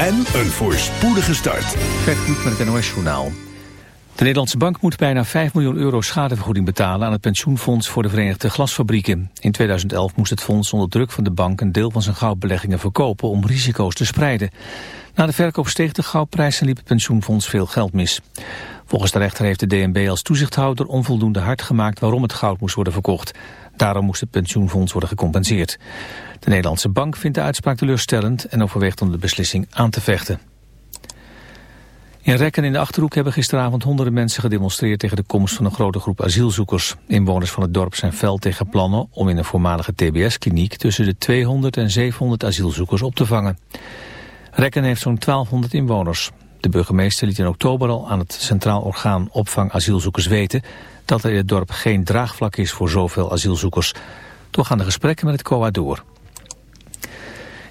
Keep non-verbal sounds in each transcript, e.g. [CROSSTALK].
en een voorspoedige start. Gert met het NOS-journaal. De Nederlandse bank moet bijna 5 miljoen euro schadevergoeding betalen aan het pensioenfonds voor de Verenigde Glasfabrieken. In 2011 moest het fonds onder druk van de bank een deel van zijn goudbeleggingen verkopen om risico's te spreiden. Na de verkoop steeg de goudprijs en liep het pensioenfonds veel geld mis. Volgens de rechter heeft de DNB als toezichthouder onvoldoende hard gemaakt waarom het goud moest worden verkocht. Daarom moest het pensioenfonds worden gecompenseerd. De Nederlandse bank vindt de uitspraak teleurstellend en overweegt om de beslissing aan te vechten. In Rekken in de Achterhoek hebben gisteravond honderden mensen gedemonstreerd tegen de komst van een grote groep asielzoekers. Inwoners van het dorp zijn fel tegen plannen om in een voormalige TBS-kliniek tussen de 200 en 700 asielzoekers op te vangen. Rekken heeft zo'n 1200 inwoners. De burgemeester liet in oktober al aan het Centraal Orgaan Opvang Asielzoekers weten dat er in het dorp geen draagvlak is voor zoveel asielzoekers. Toch gaan de gesprekken met het COA door.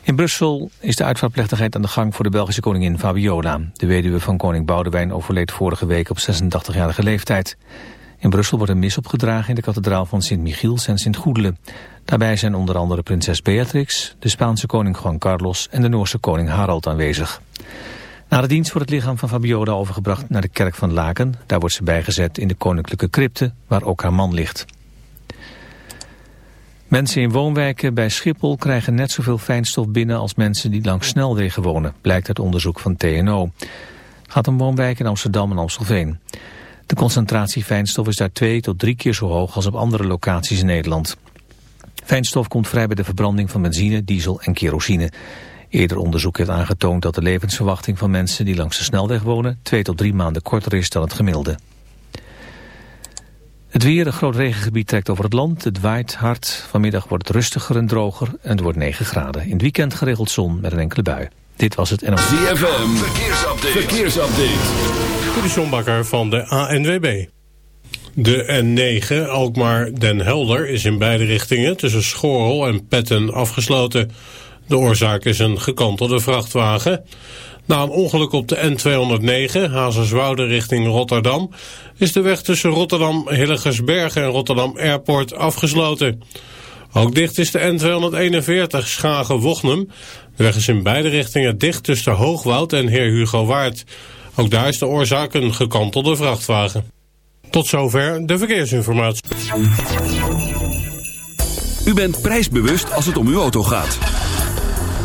In Brussel is de uitvaartplechtigheid aan de gang voor de Belgische koningin Fabiola. De weduwe van koning Boudewijn overleed vorige week op 86-jarige leeftijd. In Brussel wordt een mis opgedragen in de kathedraal van Sint-Michiels en Sint-Goedelen. Daarbij zijn onder andere prinses Beatrix, de Spaanse koning Juan Carlos en de Noorse koning Harald aanwezig. Na de dienst wordt het lichaam van Fabiola overgebracht naar de kerk van Laken. Daar wordt ze bijgezet in de koninklijke crypte, waar ook haar man ligt. Mensen in woonwijken bij Schiphol krijgen net zoveel fijnstof binnen als mensen die langs snelwegen wonen, blijkt uit onderzoek van TNO. Het gaat om woonwijken in Amsterdam en Amstelveen. De concentratie fijnstof is daar twee tot drie keer zo hoog als op andere locaties in Nederland. Fijnstof komt vrij bij de verbranding van benzine, diesel en kerosine. Eerder onderzoek heeft aangetoond dat de levensverwachting van mensen die langs de snelweg wonen twee tot drie maanden korter is dan het gemiddelde. Het weer, een groot regengebied trekt over het land. Het waait hard. Vanmiddag wordt het rustiger en droger en het wordt 9 graden. In het weekend geregeld zon met een enkele bui. Dit was het NOS. ZFM, verkeersupdate. verkeersupdate. De van de ANWB. De N9 Alkmaar-Den Helder is in beide richtingen tussen Schorrel en Petten afgesloten. De oorzaak is een gekantelde vrachtwagen. Na een ongeluk op de N209, Hazerswoude richting Rotterdam, is de weg tussen Rotterdam Hillegersbergen en Rotterdam Airport afgesloten. Ook dicht is de N241 Schagen-Wochnum. De weg is in beide richtingen dicht tussen Hoogwoud en Heer Hugo Waard. Ook daar is de oorzaak een gekantelde vrachtwagen. Tot zover de verkeersinformatie. U bent prijsbewust als het om uw auto gaat.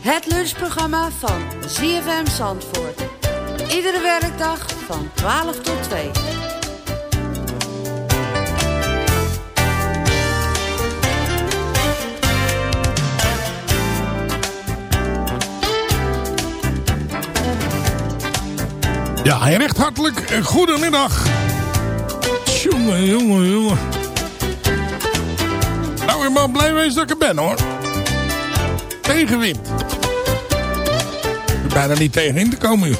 Het lunchprogramma van ZFM Zandvoort. Iedere werkdag van 12 tot 2. Ja, en echt hartelijk goedemiddag. Jongen, jongen, jongen. Nou, ik mag blij wezen dat ik er ben, hoor. Tegenwind. Er bijna niet tegenin te komen, joh.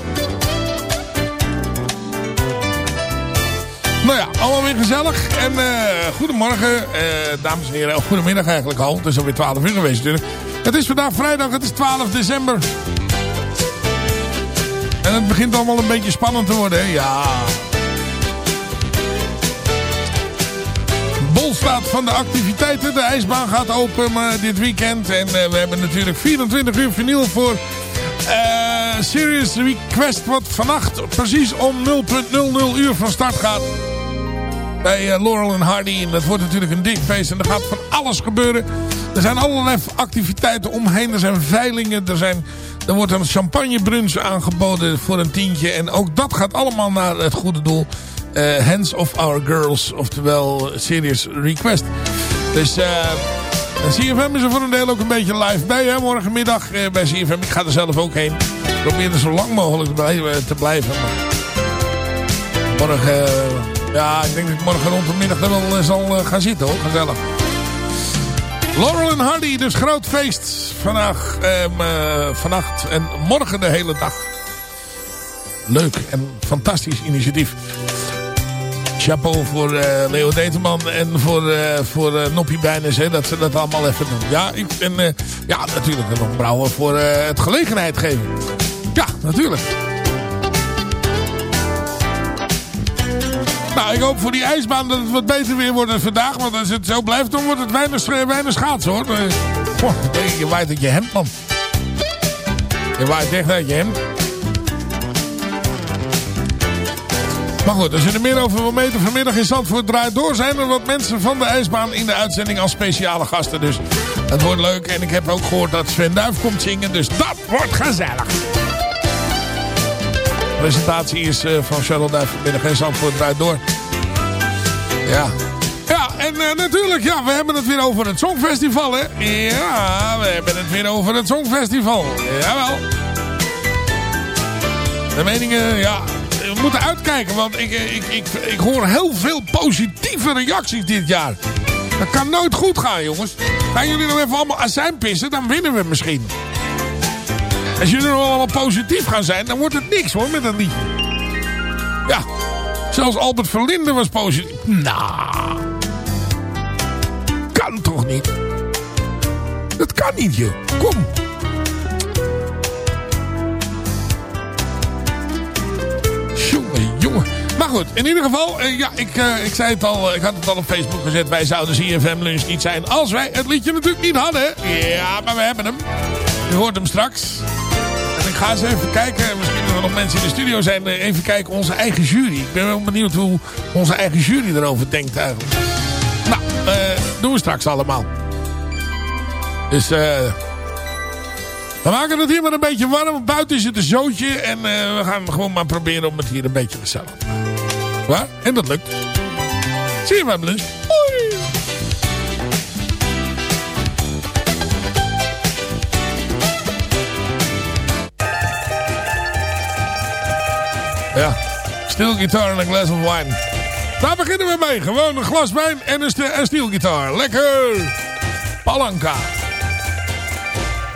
Nou ja, allemaal weer gezellig. En eh, goedemorgen, eh, dames en heren. Oh, goedemiddag eigenlijk al. Het is alweer 12 uur geweest natuurlijk. Het is vandaag vrijdag, het is 12 december. En het begint allemaal een beetje spannend te worden, hè? Ja. Van de activiteiten. De ijsbaan gaat open maar dit weekend. En eh, we hebben natuurlijk 24 uur vinyl voor eh Serious Request. Wat vannacht precies om 0.00 uur van start gaat. Bij eh, Laurel en Hardy. En dat wordt natuurlijk een dik feest. En er gaat van alles gebeuren. Er zijn allerlei activiteiten omheen. Er zijn veilingen. Er, zijn, er wordt een champagnebrunch aangeboden voor een tientje. En ook dat gaat allemaal naar het goede doel. Eh, Hands of Our Girls. Oftewel Serious Request. Dus eh CFM is er voor een deel ook een beetje live bij. Hè? Morgenmiddag eh, bij CFM. Ik ga er zelf ook heen. Ik probeer er zo lang mogelijk te blijven. Morgen... ja, ik denk dat ik morgen rond de middag er wel zal gaan zitten hoor. Gezellig. Laurel en Hardy, dus groot feest vandaag, ehm, eh, vannacht en morgen de hele dag. Leuk en fantastisch initiatief. Chapeau voor eh, Leo Determan en voor, eh, voor eh, Noppie Bijnes, hè, dat ze dat allemaal even doen. Ja, ik, en ja natuurlijk nog brouwen voor het gelegenheid geven. Ja, natuurlijk. Nou, ik hoop voor die ijsbaan dat het wat beter weer wordt dan vandaag. Want als het zo blijft, dan wordt het weinig, weinig schaatsen, hoor. Nee, je waait uit je hemd, man. Je waait echt uit je hemd. Maar goed, als je er meer over wil meten vanmiddag in Zandvoort draait door... zijn er wat mensen van de ijsbaan in de uitzending als speciale gasten. Dus het wordt leuk. En ik heb ook gehoord dat Sven Duif komt zingen. Dus dat wordt gezellig. De presentatie is eh, van Charlotte Duif vanmiddag in Zandvoort draait door. Ja. Ja, en eh, natuurlijk, ja, we hebben het weer over het Songfestival, hè. Ja, we hebben het weer over het Songfestival. Jawel. De meningen, ja, moeten uitkijken, want ik, eh, ik, ik, ik hoor heel veel positieve reacties dit jaar. Dat kan nooit goed gaan, jongens. Gaan jullie nog even allemaal azijn pissen, dan winnen we misschien. Als jullie nog allemaal positief gaan zijn, dan wordt het niks hoor, met dat liedje. Ja, zelfs Albert Verlinde was positief. Nou, kan toch niet? Dat kan niet, joh. Kom. Jongen. Maar goed, in ieder geval, eh, ja, ik, eh, ik zei het al, eh, ik had het al op Facebook gezet. Wij zouden CFM Lunch niet zijn als wij het liedje natuurlijk niet hadden. Ja, maar we hebben hem. U hoort hem straks. En ik ga eens even kijken, misschien dat er nog mensen in de studio zijn. Even kijken, onze eigen jury. Ik ben wel benieuwd hoe onze eigen jury erover denkt eigenlijk. Nou, doen we straks allemaal. Dus, eh... We maken het hier maar een beetje warm. Buiten is het een zootje. En eh, we gaan gewoon maar proberen om het hier een beetje gezellig te maken. Waar? En dat lukt. Zie je maar, Blus. Hoi. Ja. Steel en een glass of wine. Daar beginnen we mee. Gewoon een glas wijn en een steelgitaar. Lekker. Palanca.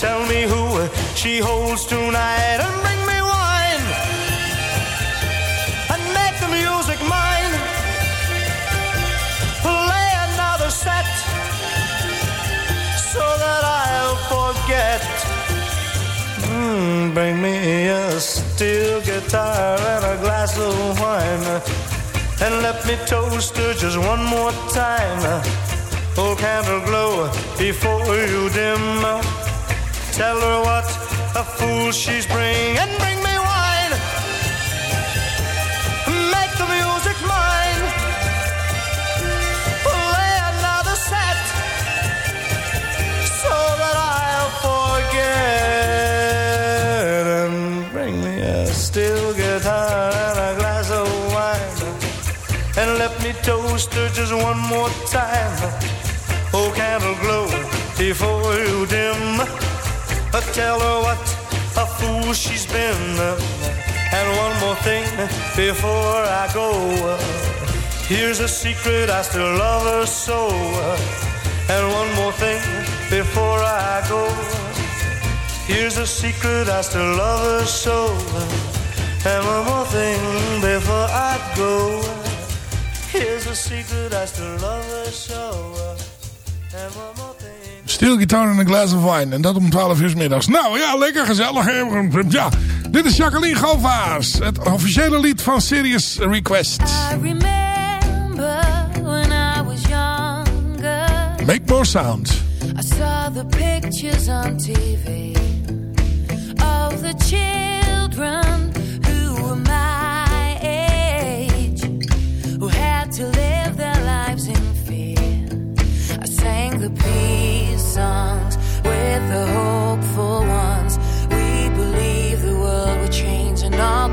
Tell me who she holds tonight and bring me wine and make the music mine. Play another set so that I'll forget. Mm, bring me a steel guitar and a glass of wine and let me toast her just one more time. Oh, candle glow before you dim. Tell her what a fool she's bring and bring me wine. Make the music mine. Play another set so that I'll forget. And bring me a steel guitar and a glass of wine. And let me toast her just one more time. Oh, candle glow before you dim. Uh, Tell her what a fool she's been. And one more thing before I go. Here's a secret, I still love her so. And one more thing before I go. Here's a secret, I still love her so. And one more thing before I go. Here's a secret, I still love her so. Steel guitar en een glass of wine. En dat om 12 uur 's middags. Nou ja, lekker gezellig. Ja, dit is Jacqueline Govaars. Het officiële lied van Serious Request. I remember when I was younger. Make more sound. I saw the pictures on TV of the children who were my age, who had to live their lives in sang the peace songs with the hopeful ones. We believe the world will change and all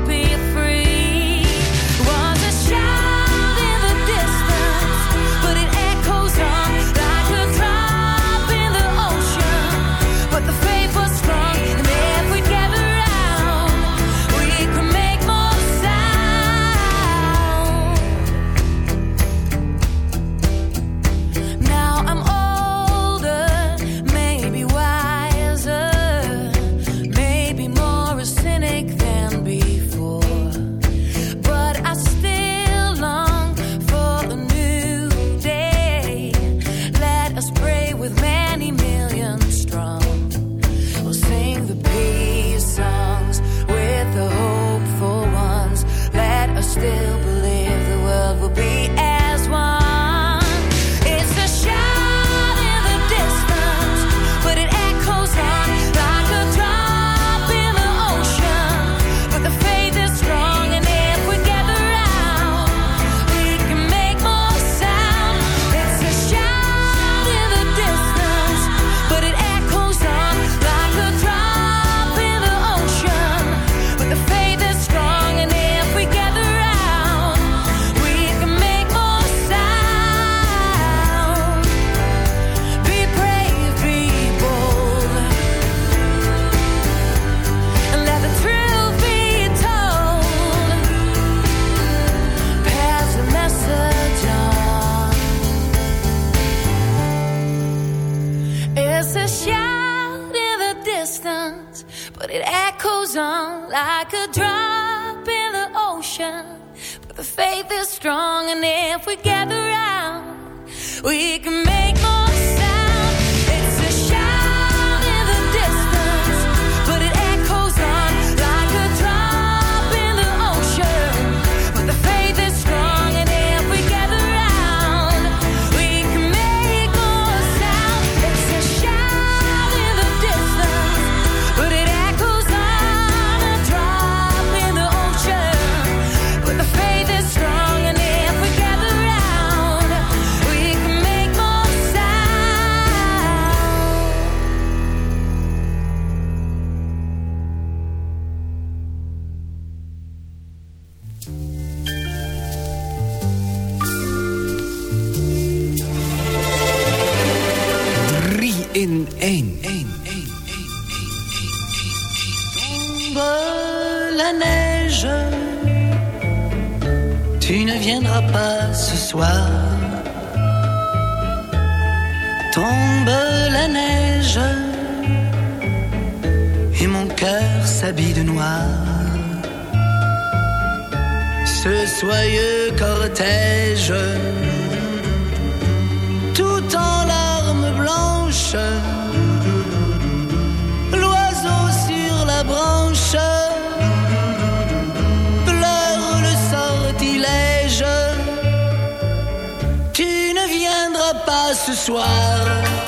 soir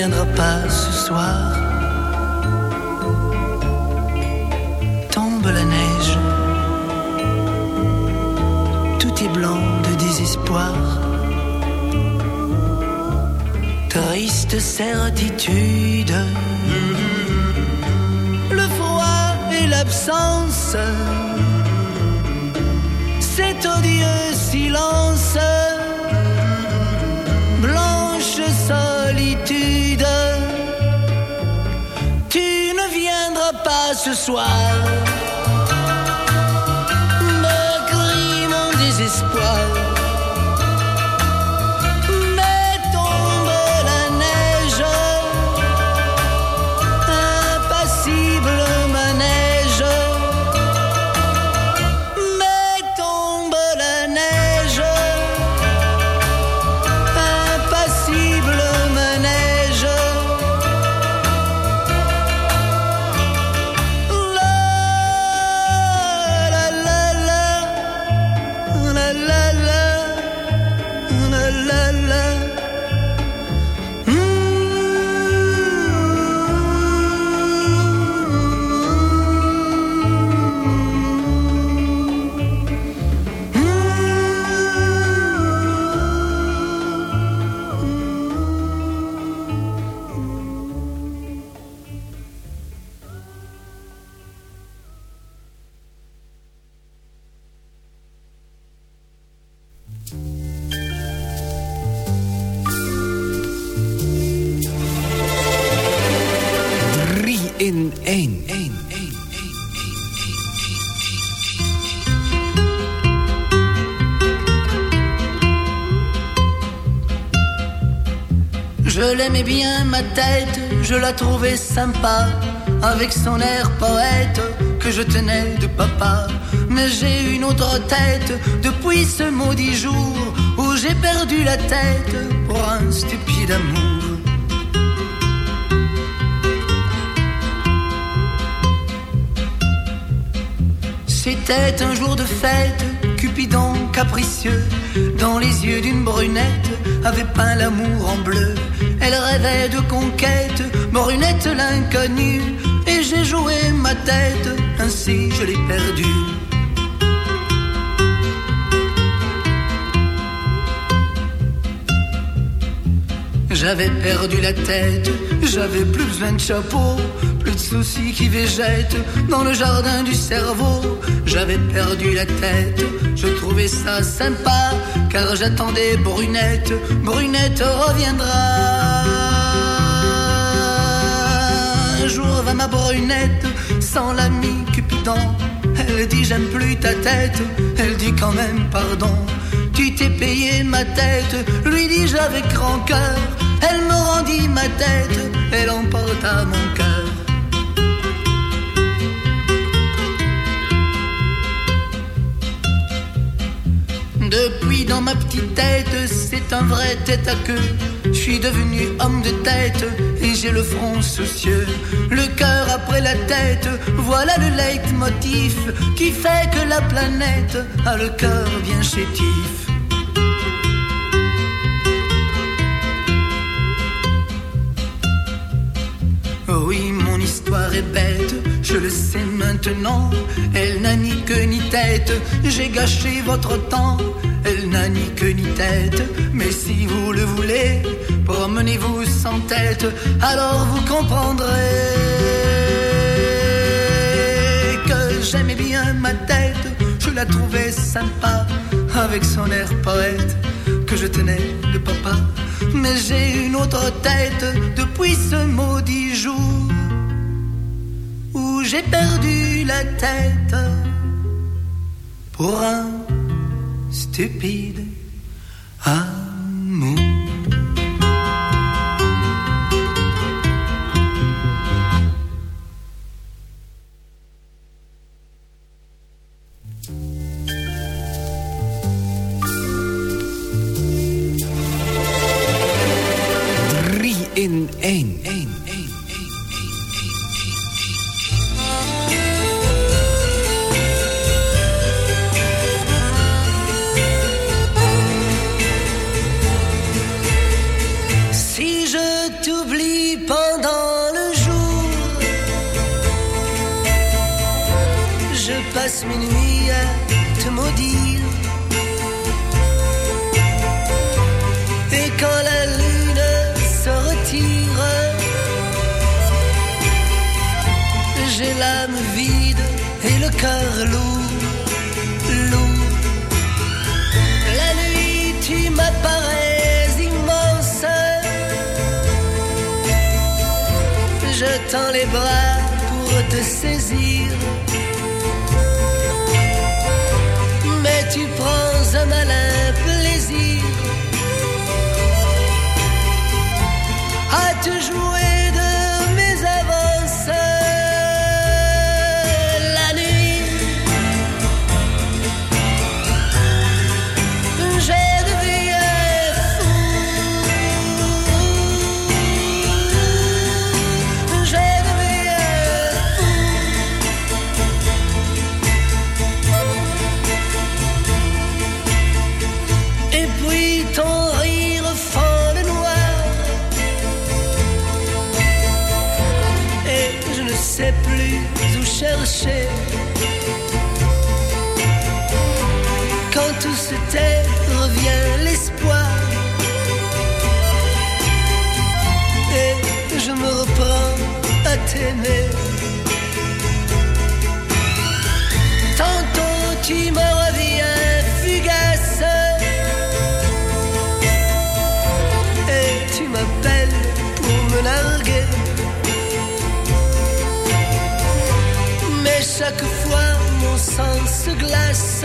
viendras pas ce soir. Tombe la neige, tout est blanc de désespoir. Triste certitude, le froid et l'absence, cet odieux silence, ce soir, me crie mon désespoir. L'aimais bien ma tête, je la trouvais sympa, avec son air poète que je tenais de papa. Mais j'ai une autre tête depuis ce maudit jour où j'ai perdu la tête pour un stupide amour. C'était un jour de fête, Cupidon capricieux, dans les yeux d'une brunette, avait peint l'amour en bleu. Elle rêvait de conquête, brunette l'inconnue, et j'ai joué ma tête, ainsi je l'ai perdue. J'avais perdu la tête, j'avais plus besoin de chapeau, plus de soucis qui végètent dans le jardin du cerveau. J'avais perdu la tête, je trouvais ça sympa, car j'attendais Brunette, Brunette reviendra. Jour va ma Brunette, sans l'ami Cupidon. Elle dit j'aime plus ta tête, elle dit quand même pardon. Tu t'es payé ma tête, lui dis-je avec rancœur. Elle me rendit ma tête, elle emporta mon cœur. Depuis dans ma petite tête, c'est un vrai tête à queue. Je suis devenu homme de tête et j'ai le front soucieux. Le cœur après la tête, voilà le leitmotiv qui fait que la planète a le cœur bien chétif. Oui, mon histoire est bête, je le sais maintenant. Elle n'a ni queue ni tête, j'ai gâché votre temps. Elle n'a ni queue ni tête, mais si vous le voulez, promenez-vous sans tête, alors vous comprendrez que j'aimais bien ma tête. Je la trouvais sympa, avec son air poète, que je tenais de papa. Mais j'ai une autre tête depuis ce maudit jour où j'ai perdu la tête pour un stupide amour. Je me reprends à t'aimer. Tantôt tu me reviens fugace. Et tu m'appelles pour me narguer. Mais chaque fois mon sang se glace.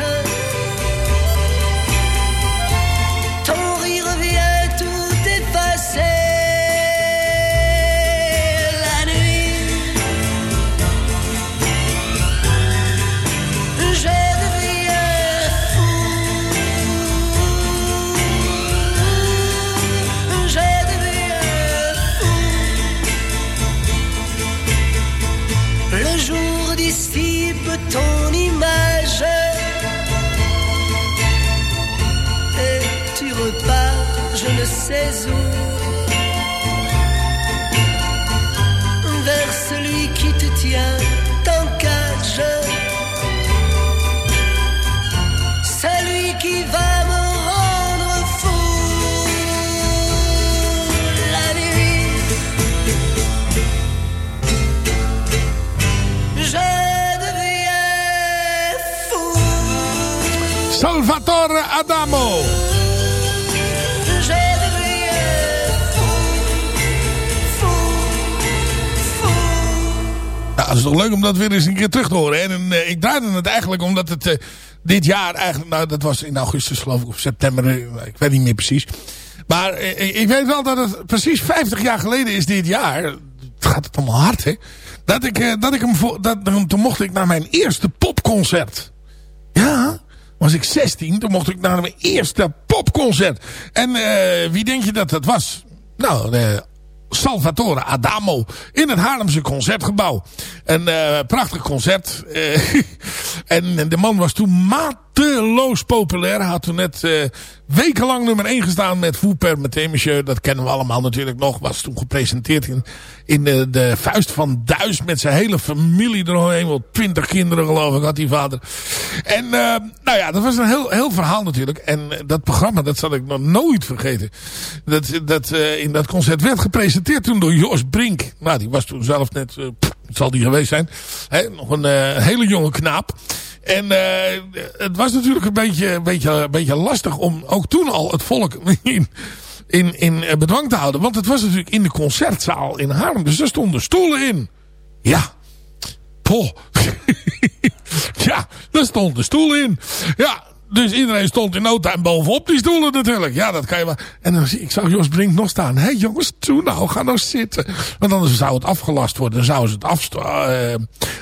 Sais où. Vers celui qui te tient en cage. Celui qui va me rendre fou. La nuit, je deviens fou. Salvatore Adamo. Toch leuk om dat weer eens een keer terug te horen. hè? En eh, ik draaide het eigenlijk omdat het eh, dit jaar eigenlijk... Nou, dat was in augustus geloof ik, of september. eh, Ik weet niet meer precies. Maar ik weet wel dat het precies 50 jaar geleden is dit jaar. Het gaat het allemaal hard, hè? Dat ik, dat ik hem... Dat, toen mocht ik naar mijn eerste popconcert. Ja, was ik 16. Toen mocht ik naar mijn eerste popconcert. En wie denk je dat dat was? Nou, eh, Salvatore Adamo in het Haarlemse Concertgebouw. Een eh, prachtig concert. Eh, [LAUGHS] en de man was toen mateloos populair. Had toen net eh, wekenlang nummer 1 gestaan met Vous permettez monsieur. Dat kennen we allemaal natuurlijk nog. Was toen gepresenteerd in, in de, de vuist van Duis met zijn hele familie eromheen. Wel twintig kinderen geloof ik had die vader. En eh, nou ja, dat was een heel, heel verhaal natuurlijk. En eh, dat programma, dat zal ik nog nooit vergeten. Dat, dat eh, in dat concert werd gepresenteerd toen door Jos Brink. Nou, die was toen zelf net, eh, pff, zal die geweest zijn. Hè, nog een eh, hele jonge knaap. En uh, het was natuurlijk een beetje, een, beetje, een beetje lastig om ook toen al het volk [LAUGHS] in, in, in eh, bedwang te houden. Want het was natuurlijk in de concertzaal in Haarlem. Dus er stonden stoelen in. Ja. Poh. [LAUGHS] ja, daar stonden stoelen in. Ja, dus iedereen stond in no time bovenop die stoelen natuurlijk. Ja, dat kan je wel. En dan ik, zag Jos Brink nog staan. Hé jongens, toe nou, ga nou zitten. Want anders zou het afgelast worden. Dan zouden ze het af, uh,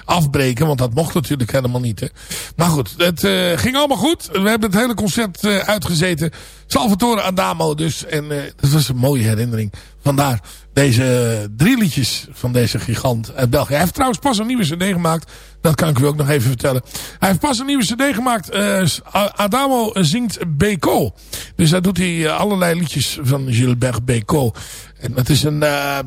afbreken. Want dat mocht natuurlijk helemaal niet. Hè. Maar goed, het uh, ging allemaal goed. We hebben het hele concert uh, uitgezeten. Salvatore Adamo dus. En dat was een mooie herinnering. Vandaar deze drie liedjes van deze gigant uit België. Hij heeft trouwens pas een nieuwe cd gemaakt. Dat kan ik u ook nog even vertellen. Hij heeft pas een nieuwe cd gemaakt. Uh, Adamo zingt Beko. Dus daar doet hij allerlei liedjes van Gilbert Beko. En dat is een, uh,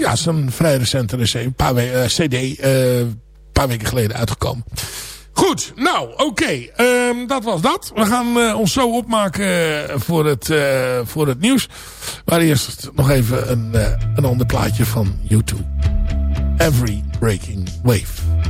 ja, is een vrij recente een paar cd, een paar weken geleden uitgekomen. Goed, nou, oké. Um, dat was dat. We gaan ons zo opmaken voor het, voor het nieuws. Maar eerst nog even een, een ander plaatje van YouTube. Every Breaking Wave.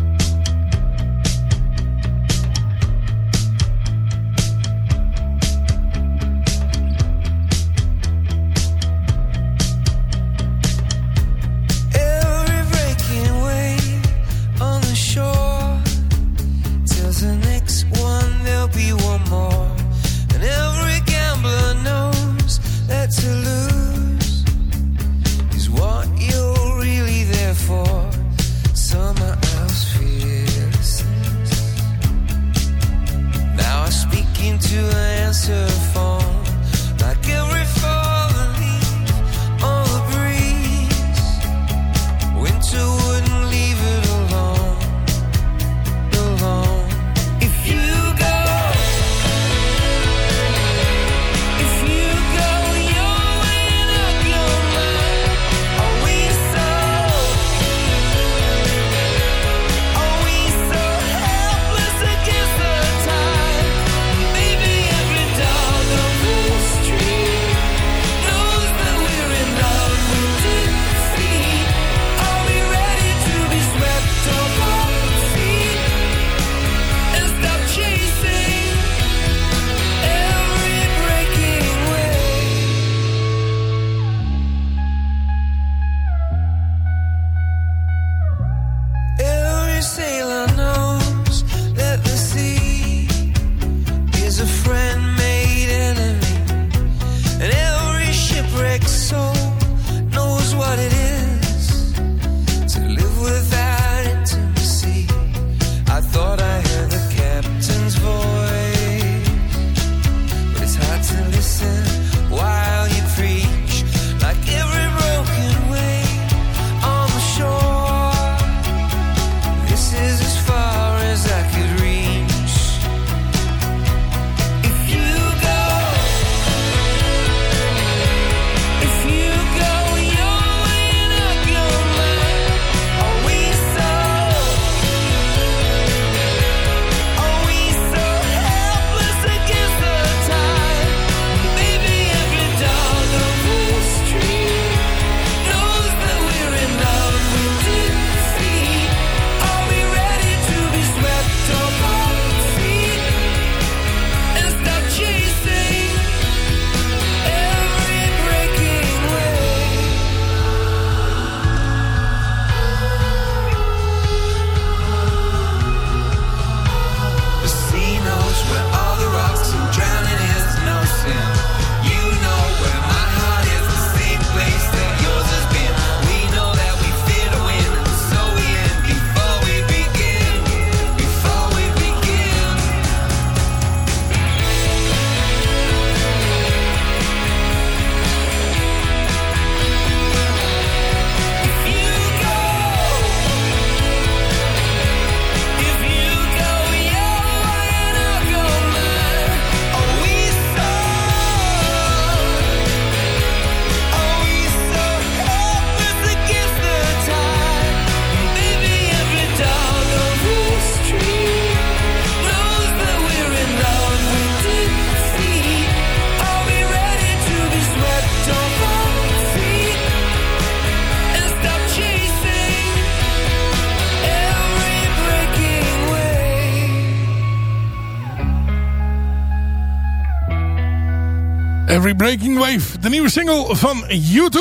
Every Breaking Wave, de nieuwe single van U2.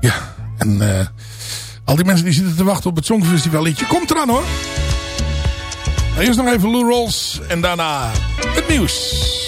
Ja, en uh, al die mensen die zitten te wachten op het Songfestival liedje. Komt eraan hoor. Nou, eerst nog even Lou Rolls en daarna het nieuws.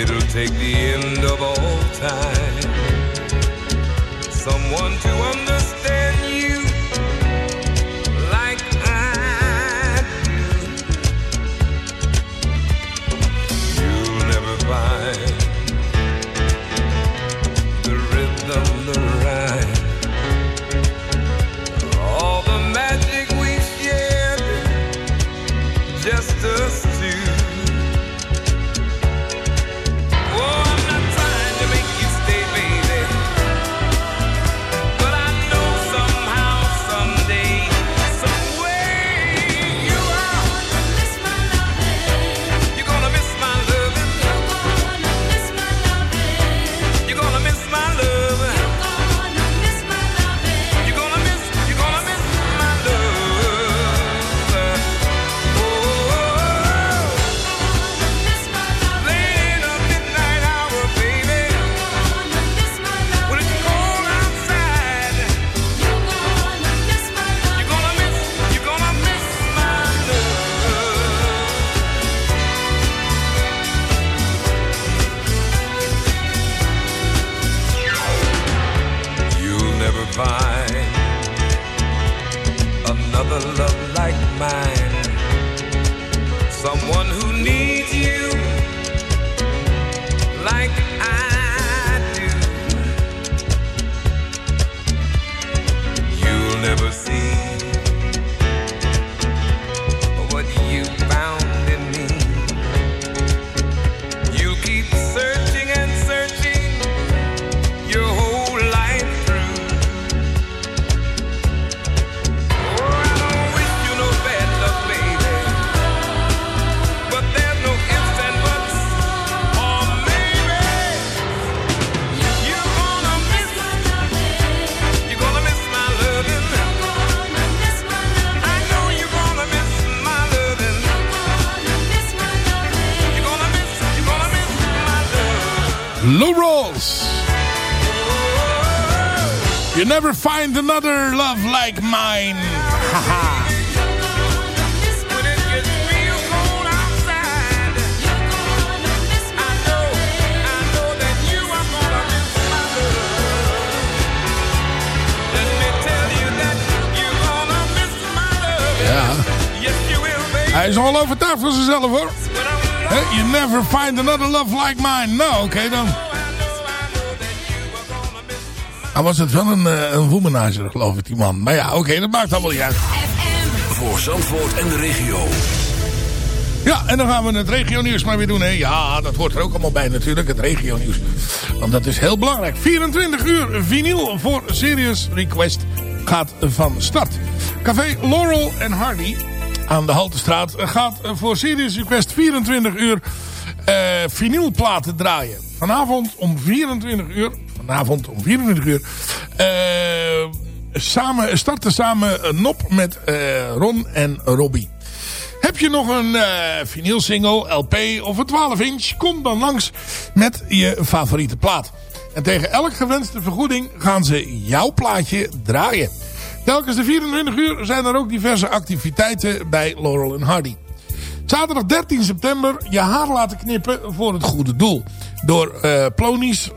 It'll take the end of all time. Someone to understand. Never find another love like mine. Haha. Ja. Hij is al overtuigd van zichzelf hoor. You never find another love like mine. Nou, oké okay, dan. Hij was het wel een, uh, een womanizer, geloof ik, die man. Maar ja, oké, dat maakt allemaal niet uit. Voor Zandvoort en de regio. Ja, en dan gaan we het regionieuws maar weer doen. Hè. Ja, dat hoort er ook allemaal bij natuurlijk, het regionieuws. Want dat is heel belangrijk. 24 uur vinyl voor Serious Request gaat van start. Café Laurel en Hardy aan de Haltestraat gaat voor Serious Request 24 uur eh vinylplaten draaien. Vanavond om 24 uur. Vanavond om 24 uur. eh, samen, starten samen een nop met eh, Ron en Robbie. Heb je nog een eh vinylsingle, LP of een 12 inch? Kom dan langs met je favoriete plaat. En tegen elk gewenste vergoeding gaan ze jouw plaatje draaien. Telkens de 24 uur zijn er ook diverse activiteiten bij Laurel en Hardy. Zaterdag 13 september je haar laten knippen voor het goede doel. Door eh Plonies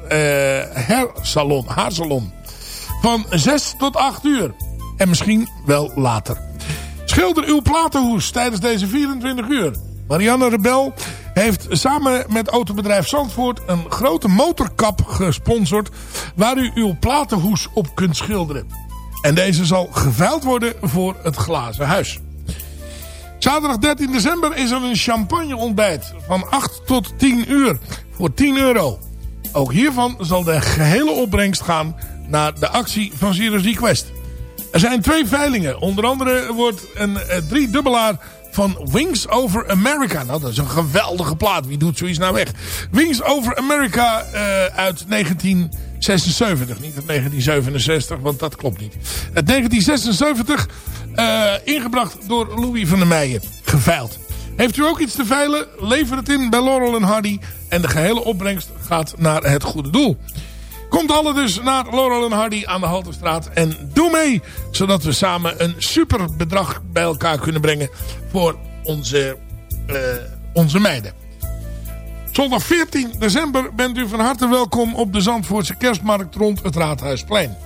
hairsalon, haarsalon. Van 6 tot 8 uur. En misschien wel later. Schilder uw platenhoes tijdens deze 24 uur. Marianne Rebel heeft samen met autobedrijf Zandvoort een grote motorkap gesponsord... waar u uw platenhoes op kunt schilderen. En deze zal geveild worden voor het glazen huis. Zaterdag 13 december is er een champagne ontbijt van 8 tot 10 uur voor 10 euro. Ook hiervan zal de gehele opbrengst gaan naar de actie van Serious Request. Er zijn twee veilingen. Onder andere wordt een eh, driedubbelaar van Wings Over America. Nou, dat is een geweldige plaat. Wie doet zoiets nou weg? Wings Over America eh, uit 1976. Niet uit 1967, want dat klopt niet. Uit 1976 eh, ingebracht door Louis van der Meijen. Geveild. Heeft u ook iets te veilen? Lever het in bij Laurel en Hardy. En de gehele opbrengst gaat naar het goede doel. Komt alle dus naar Laurel en Hardy aan de Halterstraat. En doe mee, zodat we samen een super bedrag bij elkaar kunnen brengen voor onze, eh, onze meiden. Zondag 14 december bent u van harte welkom op de Zandvoortse kerstmarkt rond het Raadhuisplein.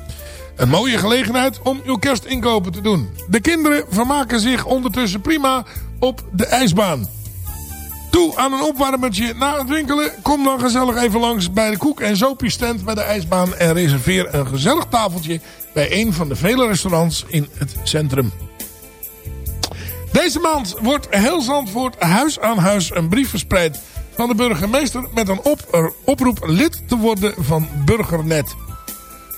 Een mooie gelegenheid om uw kerstinkopen te doen. De kinderen vermaken zich ondertussen prima op de ijsbaan. Toe aan een opwarmertje na het winkelen. Kom dan gezellig even langs bij de koek- en stand bij de ijsbaan. En reserveer een gezellig tafeltje bij een van de vele restaurants in het centrum. Deze maand wordt heel Zandvoort huis aan huis een brief verspreid van de burgemeester met een op oproep lid te worden van Burgernet.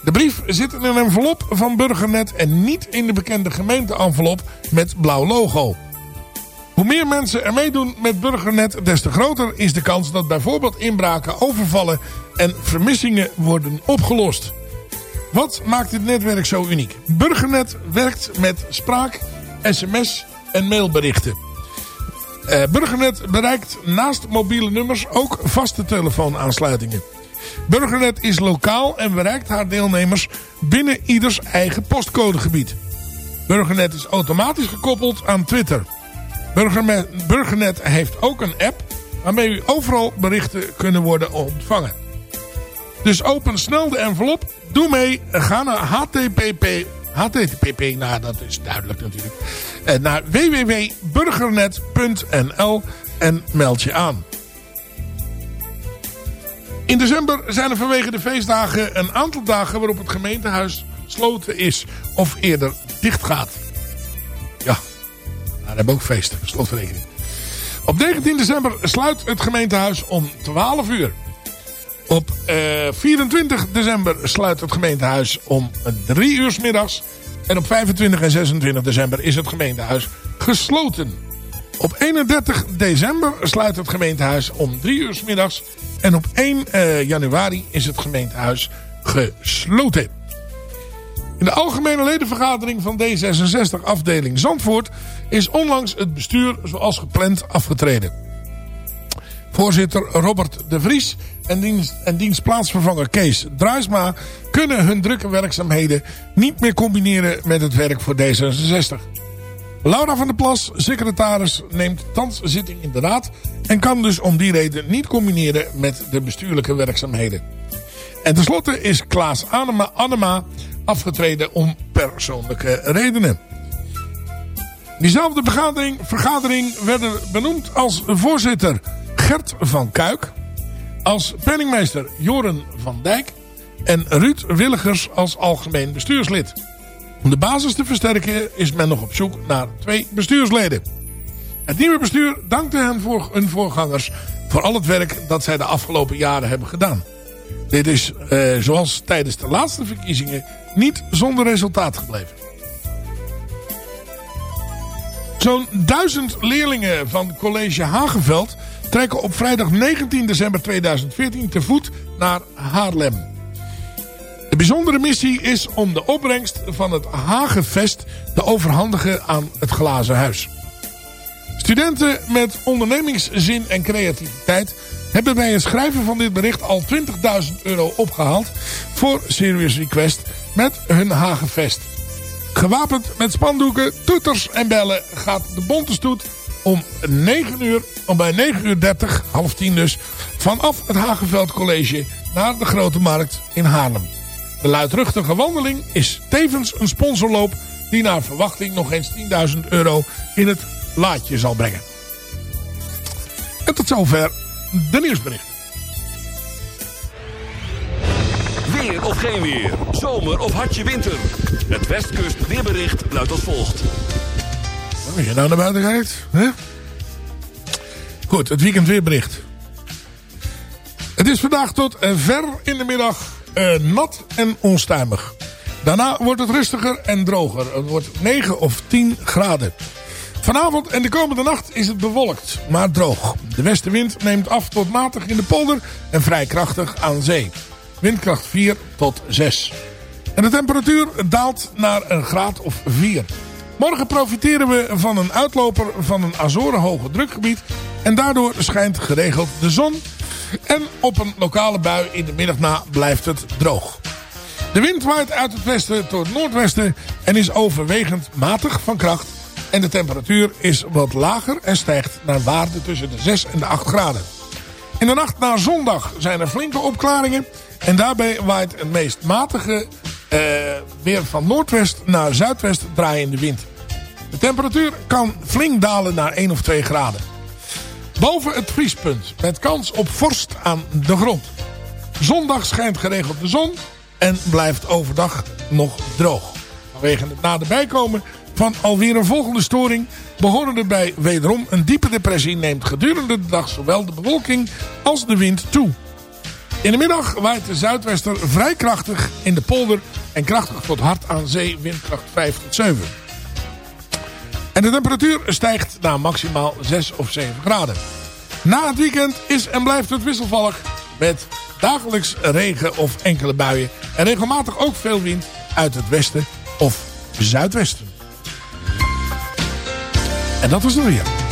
De brief zit in een envelop van Burgernet en niet in de bekende gemeente-envelop met blauw logo. Hoe meer mensen er meedoen met Burgernet, des te groter is de kans dat bijvoorbeeld inbraken, overvallen en vermissingen worden opgelost. Wat maakt dit netwerk zo uniek? Burgernet werkt met spraak, sms en mailberichten. Uh, Burgernet bereikt naast mobiele nummers ook vaste telefoonaansluitingen. Burgernet is lokaal en bereikt haar deelnemers binnen ieders eigen postcodegebied. Burgernet is automatisch gekoppeld aan Twitter. Burgernet, Burgernet heeft ook een app waarmee u overal berichten kunnen worden ontvangen. Dus open snel de envelop, doe mee, ga naar http, http, nou dat is duidelijk natuurlijk, naar www.burgernet.nl en meld je aan. In december zijn er vanwege de feestdagen een aantal dagen waarop het gemeentehuis gesloten is of eerder dicht gaat. Ja, daar hebben we ook feesten, slotverrekening. Op 19 december sluit het gemeentehuis om 12 uur. Op uh, 24 december sluit het gemeentehuis om 3 uur middags. En op 25 en 26 december is het gemeentehuis gesloten. Op 31 december sluit het gemeentehuis om 3 uur middags. En op 1 uh, januari is het gemeentehuis gesloten. In de algemene ledenvergadering van D66 afdeling Zandvoort is onlangs het bestuur zoals gepland afgetreden. Voorzitter Robert de Vries en dienst, en dienstplaatsvervanger Kees Druisma kunnen hun drukke werkzaamheden niet meer combineren met het werk voor D66. Laura van der Plas, secretaris, neemt thans zitting in de raad en kan dus om die reden niet combineren met de bestuurlijke werkzaamheden. En tenslotte is Klaas Anema, Anema afgetreden om persoonlijke redenen. Diezelfde vergadering, vergadering werden benoemd als voorzitter Gert van Kuik, als penningmeester Joren van Dijk en Ruud Willigers als algemeen bestuurslid. Om de basis te versterken is men nog op zoek naar twee bestuursleden. Het nieuwe bestuur dankte hen voor hun voorgangers voor al het werk dat zij de afgelopen jaren hebben gedaan. Dit is, eh, zoals tijdens de laatste verkiezingen, niet zonder resultaat gebleven. Zo'n duizend leerlingen van college Hagenveld trekken op vrijdag 19 december 2014 te voet naar Haarlem. De bijzondere missie is om de opbrengst van het Hagenfest te overhandigen aan het Glazen Huis. Studenten met ondernemingszin en creativiteit hebben bij het schrijven van dit bericht al 20.000 euro opgehaald voor Serious Request met hun Hagenfest. Gewapend met spandoeken, toeters en bellen gaat de bonte stoet om 9 uur, om bij 9 uur 30, half 10 dus, vanaf het Hagenveld College naar de Grote Markt in Haarlem. De luidruchtige wandeling is tevens een sponsorloop die naar verwachting nog eens 10.000 euro in het laadje zal brengen. En tot zover de nieuwsbericht. Weer of geen weer. Zomer of hartje winter. Het Westkust weerbericht luidt als volgt. Als je nou naar buiten kijkt. Hè? Goed, het weekend weerbericht. Het is vandaag tot eh, ver in de middag eh, nat en onstuimig. Daarna wordt het rustiger en droger. Het wordt 9 of 10 graden. Vanavond en de komende nacht is het bewolkt, maar droog. De westenwind neemt af tot matig in de polder en vrij krachtig aan zee. Windkracht 4 tot 6. En de temperatuur daalt naar een graad of 4. Morgen profiteren we van een uitloper van een Azoren hoge drukgebied. En daardoor schijnt geregeld de zon. En op een lokale bui in de middag na blijft het droog. De wind waait uit het westen tot het noordwesten en is overwegend matig van kracht. En de temperatuur is wat lager en stijgt naar waarde tussen de 6 en de 8 graden. In de nacht naar zondag zijn er flinke opklaringen. En daarbij waait het meest matige weer van noordwest naar zuidwest draaiende wind. De temperatuur kan flink dalen naar 1 of 2 graden. Boven het vriespunt met kans op vorst aan de grond. Zondag schijnt geregeld de zon en blijft overdag nog droog. Vanwege het naderbij komen van alweer een volgende storing behoren er bij wederom een diepe depressie neemt gedurende de dag zowel de bewolking als de wind toe. In de middag waait de zuidwester vrij krachtig in de polder en krachtig tot hard aan zee windkracht 5 tot 7. En de temperatuur stijgt naar maximaal 6 of 7 graden. Na het weekend is en blijft het wisselvallig met dagelijks regen of enkele buien. En regelmatig ook veel wind uit het westen of zuidwesten. En dat was het weer.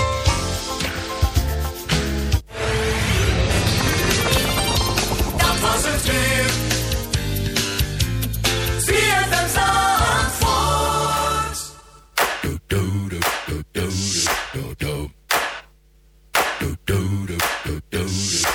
This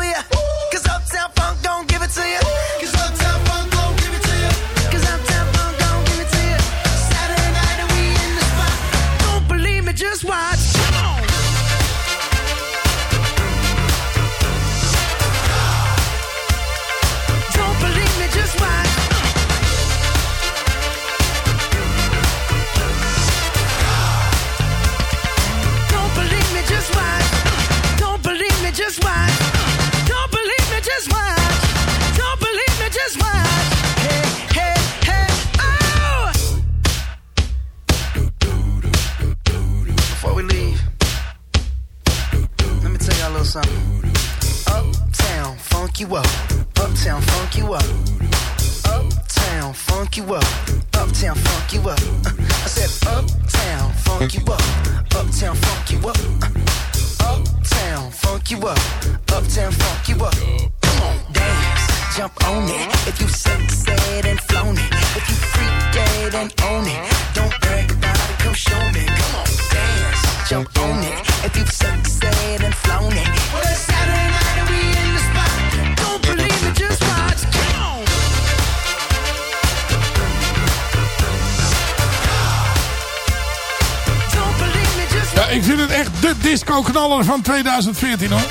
van 2014 hoor.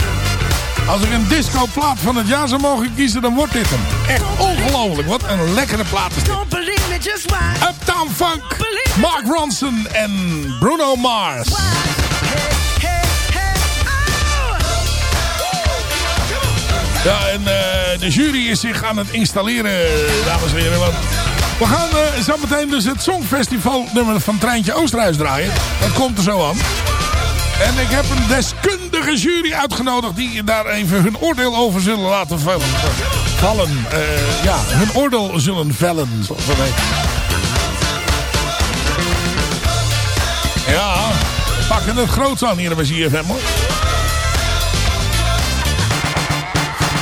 Als ik een disco plaat van het jaar zou mogen kiezen, dan wordt dit hem. Echt ongelooflijk. Wat een lekkere plaat is dit. Uptown Funk, Mark Ronson en Bruno Mars. Ja, en eh, de jury is zich aan het installeren, dames en heren. Want we gaan eh, uh, zo meteen dus het Songfestival nummer van Treintje Oosterhuis draaien. Dat komt er zo aan. En ik heb een deskundige jury uitgenodigd die daar even hun oordeel over zullen laten vellen. Vallen. Uh, ja, hun oordeel zullen vellen. Ja, pakken het groot aan hier bij ZFM.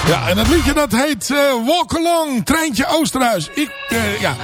Ja, en het liedje dat heet eh, Walk Along, Treintje Oosterhuis. Ik, eh, ja...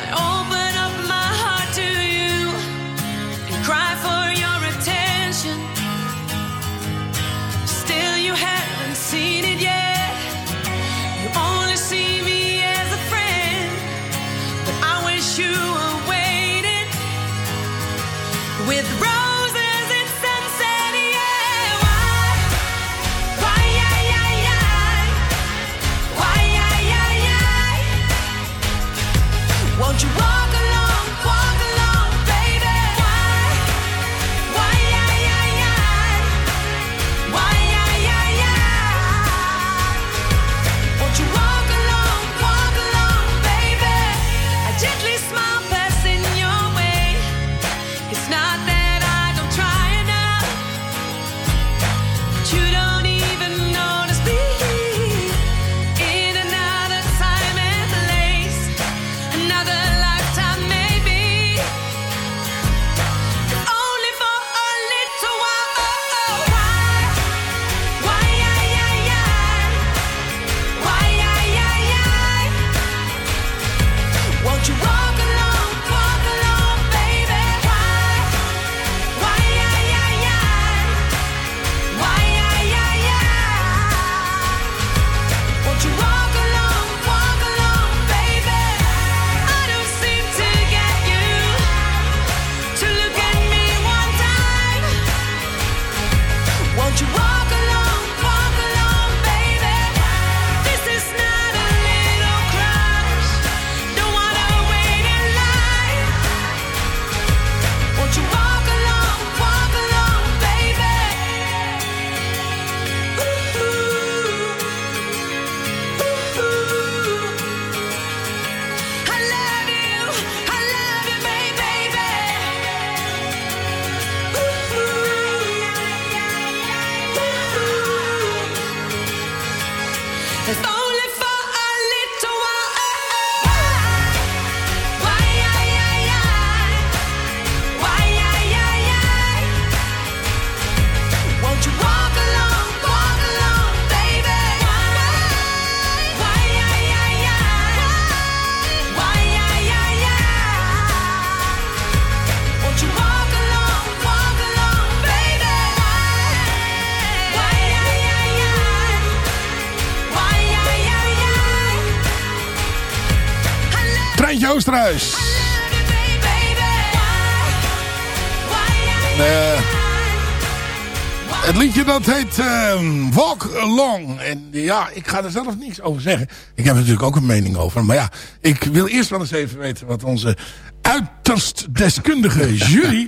ehm, Walk Along. En ja, ik ga er zelf niets over zeggen. Ik heb er natuurlijk ook een mening over. Maar ja, ik wil eerst wel eens even weten wat onze uiterst deskundige [LAUGHS] jury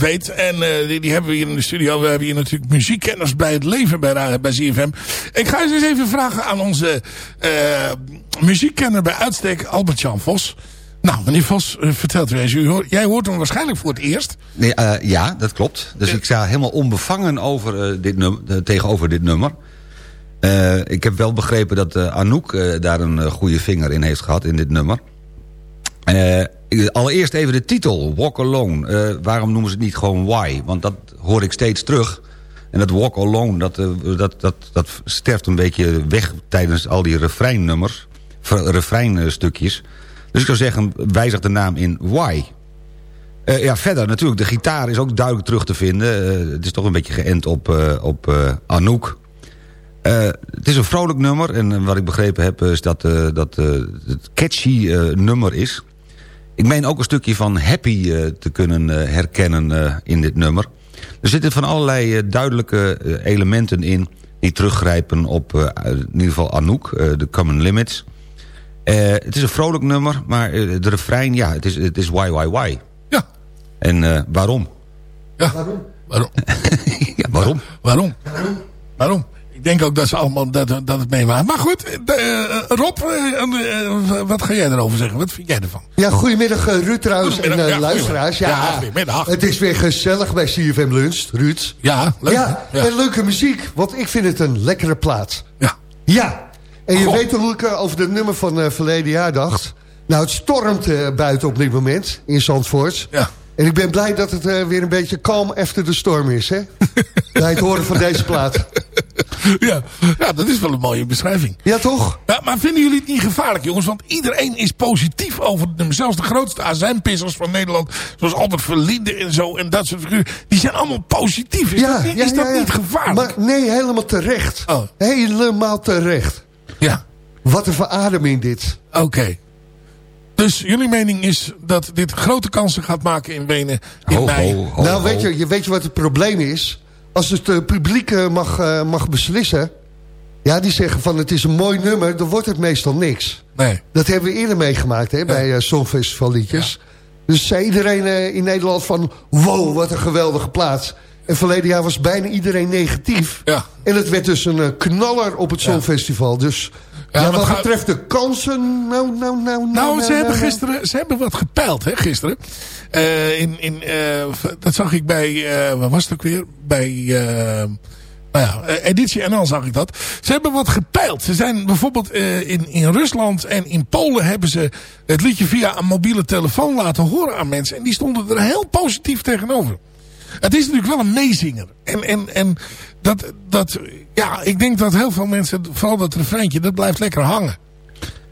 weet. En eh, die, die hebben we hier in de studio. We hebben hier natuurlijk muziekkenners bij het leven bij, bij ZFM. Ik ga eens even vragen aan onze eh, muziekkenner bij uitstek, Albert-Jan Vos. Nou, meneer Vos, eh, vertelt u eens. U jij hoort hem waarschijnlijk voor het eerst. Nee, eh, ja, dat klopt. Dus ik sta helemaal onbevangen over, eh, dit num- eh, tegenover dit nummer. Ik heb wel begrepen dat Anouk daar een goede vinger in heeft gehad in dit nummer. Allereerst even de titel, Walk Alone. Waarom noemen ze het niet gewoon Why? Want dat hoor ik steeds terug. En dat Walk Alone, dat, dat, dat, dat sterft een beetje weg tijdens al die refreinnummers. Refreinstukjes. Dus ik zou zeggen, wijzig de naam in Why. Eh, ja, verder natuurlijk, de gitaar is ook duidelijk terug te vinden. Eh, het is toch een beetje geënt op, eh, op Anouk. Het is een vrolijk nummer en wat ik begrepen heb is dat, dat het catchy nummer is. Ik meen ook een stukje van happy te kunnen herkennen in dit nummer. Er zitten van allerlei duidelijke elementen in die teruggrijpen op in ieder geval Anouk, de Common Limits. Eh, het is een vrolijk nummer, maar eh, de refrein, ja, het is, het is why, why, why. Ja. En eh, waarom? Ja. Waarom? Waarom? [LAUGHS] ja, waarom? Waarom? Waarom? Ik denk ook dat ze allemaal dat, dat het meemaken. Maar goed, eh, eh, Rob, wat ga jij erover zeggen? Wat vind jij ervan? Ja, goedemiddag Ruud trouwens en Goedemiddag, ja, luisteraars. Ja, goedemiddag. Ja, goedemiddag. het is weer gezellig bij CFM Lunch, Ruud. Ja, leuk. Ja, Ja. en leuke muziek, want ik vind het een lekkere plaat. Ja. Ja, en je Goh. weet hoe ik eh, over het nummer van eh, verleden jaar dacht. Nou, het stormt eh, buiten op dit moment in Zandvoort. Ja. En ik ben blij dat het weer een beetje calm after de storm is, hè? [LAUGHS] Bij het horen van deze plaat. Ja, ja, dat is wel een mooie beschrijving. Ja, toch? Ja, maar vinden jullie het niet gevaarlijk, jongens? Want iedereen is positief over het nummer. Zelfs de grootste azijnpissers van Nederland, zoals Albert Verlinde en zo, en dat soort figuren, die zijn allemaal positief. Is dat, niet, is dat niet gevaarlijk? Maar nee, helemaal terecht. Helemaal terecht. Ja. Wat een verademing dit. Oké. Dus jullie mening is dat dit grote kansen gaat maken in Wenen in mei. nou, Weet, je, je, weet je wat het probleem is? Als het eh, publiek eh, mag, eh, mag beslissen... Ja, die zeggen van het is een mooi nummer, dan wordt het meestal niks. Nee. Dat hebben we eerder meegemaakt hè, bij uh, Songfestival liedjes. Dus zei iedereen eh, in Nederland van... wow, wat een geweldige plaats. En verleden jaar was bijna iedereen negatief. Ja. En het werd dus een eh, knaller op het Songfestival. Dus ja, wat gaat- betreft de kansen... Nou, nou, nou, nou, Nou, ze hebben nou. gisteren ze hebben wat gepeild, hè, gisteren. Eh, in, in, eh, dat zag ik bij, eh waar was het ook weer? Bij, nou ja, Editie NL zag ik dat. Ze hebben wat gepeild. Ze zijn bijvoorbeeld in, in Rusland en in Polen hebben ze het liedje via een mobiele telefoon laten horen aan mensen. En die stonden er heel positief tegenover. Het is natuurlijk wel een meezinger. En, en, en dat, dat, ja, ik denk dat heel veel mensen, vooral dat refreintje, dat blijft lekker hangen.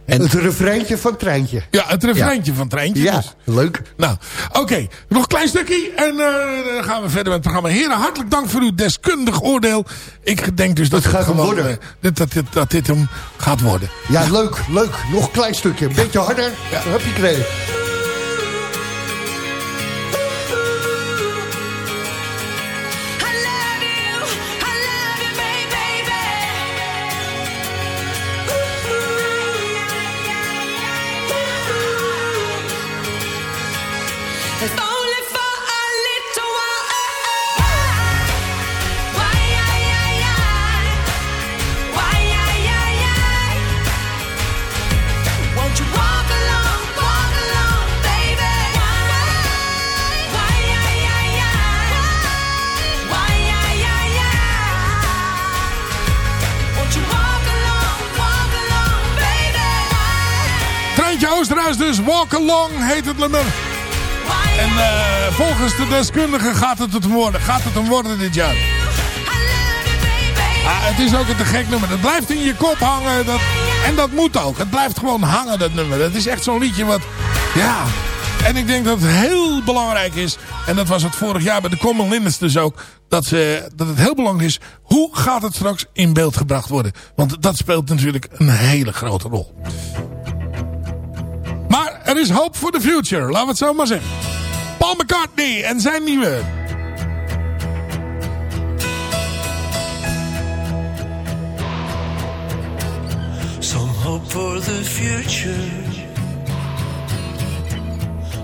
Het refreintje van Treintje. Ja, het refreintje van Treintje. Ja, dus. leuk. Nou, oké. Nog een klein stukje. En eh, dan gaan we verder met het programma. Heren, hartelijk dank voor uw deskundig oordeel. Ik denk dus dat gaat hem gewoon, worden. eh, dat, dat, dat, dat dit hem gaat worden. Ja, leuk, leuk. Nog een klein stukje. Een beetje harder. Ja. Heb je gekregen. Dus. Walk Along heet het nummer. En eh, volgens de deskundigen gaat het het worden. Gaat het hem worden dit jaar. Ah, het is ook een te gek nummer. Het blijft in je kop hangen. Dat, en dat moet ook. Het blijft gewoon hangen, dat nummer. Het is echt zo'n liedje wat... Ja. En ik denk dat het heel belangrijk is. En dat was het vorig jaar bij de Common Linens dus ook. Dat, ze, dat het heel belangrijk is. Hoe gaat het straks in beeld gebracht worden? Want dat speelt natuurlijk een hele grote rol. Er is hope for the future. Laten we het zo maar zeggen. Paul McCartney en zijn nieuwe... Some hope for the future.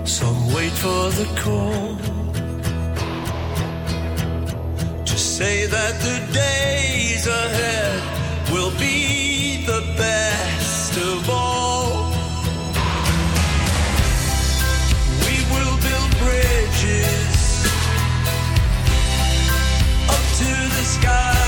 Some wait for the call. To say that the days ahead will be the best of all. Up to the sky.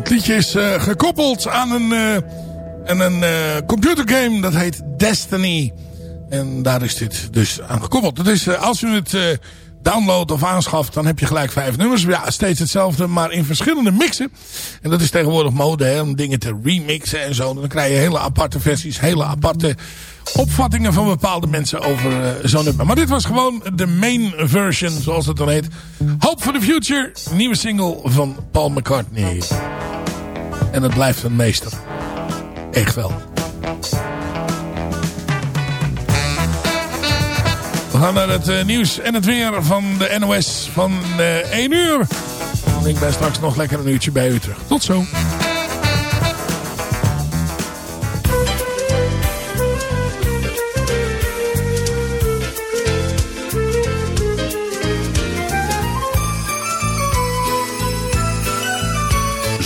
Het liedje is eh, gekoppeld aan een, eh, aan een eh, computergame dat heet Destiny. En daar is dit dus aan gekoppeld. Eh, als u het downloadt of aanschaft, dan heb je gelijk vijf nummers. Ja, steeds hetzelfde, maar in verschillende mixen. En dat is tegenwoordig mode, hè, om dingen te remixen en zo. Dan krijg je hele aparte versies, hele aparte opvattingen van bepaalde mensen over eh, zo'n nummer. Maar dit was gewoon de main version, zoals het dan heet. Hope for the Future, nieuwe single van Paul McCartney. En het blijft een meester. Echt wel. We gaan naar het eh, nieuws en het weer van de NOS van eh 1 uur. Ik ben straks nog lekker een uurtje bij u terug. Tot zo.